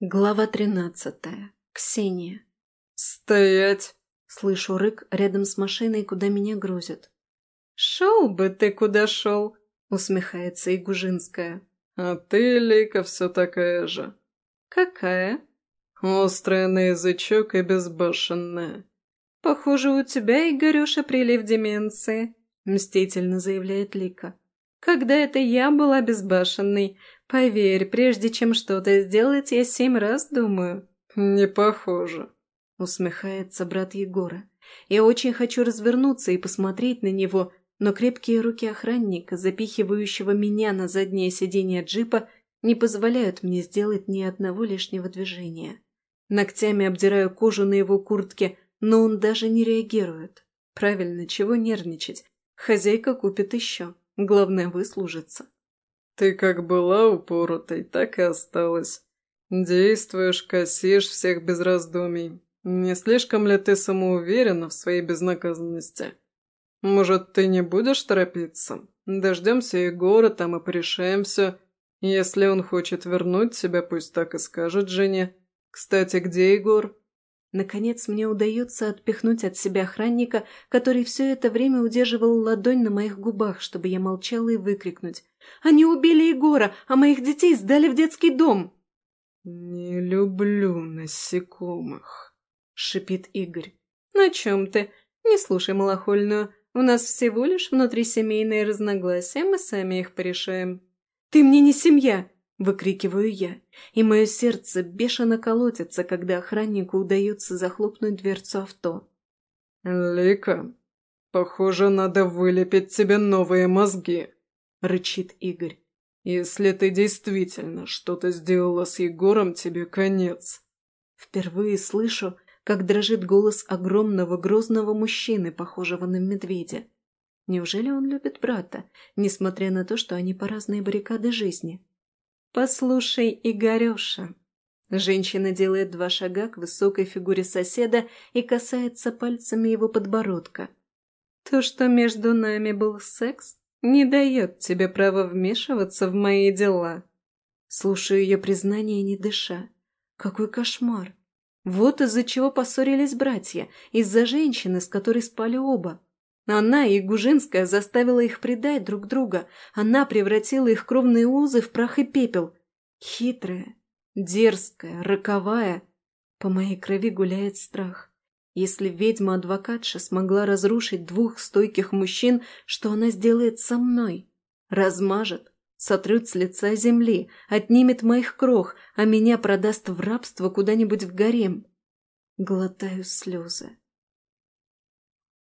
Глава тринадцатая. Ксения. «Стоять!» Слышу рык рядом с машиной, куда меня грузят. «Шел бы ты, куда шел!» Усмехается Игужинская. «А ты, Лика, все такая же». «Какая?» «Острая на язычок и безбашенная». «Похоже, у тебя, Игореша, прилив деменции», мстительно заявляет Лика. «Когда это я была безбашенной, Поверь, прежде чем что-то сделать, я семь раз думаю». «Не похоже», — усмехается брат Егора. «Я очень хочу развернуться и посмотреть на него, но крепкие руки охранника, запихивающего меня на заднее сиденье джипа, не позволяют мне сделать ни одного лишнего движения. Ногтями обдираю кожу на его куртке, но он даже не реагирует. Правильно, чего нервничать? Хозяйка купит еще. Главное, выслужиться. Ты как была упоротой, так и осталась. Действуешь, косишь всех без раздумий. Не слишком ли ты самоуверена в своей безнаказанности? Может, ты не будешь торопиться? Дождемся Егора там и порешаем все. Если он хочет вернуть себя, пусть так и скажет жене. Кстати, где Егор? Наконец мне удается отпихнуть от себя охранника, который все это время удерживал ладонь на моих губах, чтобы я молчала и выкрикнуть. «Они убили Егора, а моих детей сдали в детский дом!» «Не люблю насекомых», — шипит Игорь. «На чем ты? Не слушай малохольную. У нас всего лишь внутрисемейные разногласия, мы сами их порешаем». «Ты мне не семья!» — выкрикиваю я, и мое сердце бешено колотится, когда охраннику удается захлопнуть дверцу авто. «Лика, похоже, надо вылепить тебе новые мозги», — рычит Игорь. «Если ты действительно что-то сделала с Егором, тебе конец». Впервые слышу, как дрожит голос огромного грозного мужчины, похожего на медведя. Неужели он любит брата, несмотря на то, что они по разные баррикады жизни? «Послушай, Игореша». Женщина делает два шага к высокой фигуре соседа и касается пальцами его подбородка. «То, что между нами был секс, не дает тебе права вмешиваться в мои дела». Слушаю ее признание, не дыша. Какой кошмар! Вот из-за чего поссорились братья, из-за женщины, с которой спали оба. Она и Гужинская заставила их предать друг друга. Она превратила их кровные узы в прах и пепел. Хитрая, дерзкая, роковая. По моей крови гуляет страх. Если ведьма-адвокатша смогла разрушить двух стойких мужчин, что она сделает со мной? Размажет, сотрет с лица земли, отнимет моих крох, а меня продаст в рабство куда-нибудь в гарем. Глотаю слезы.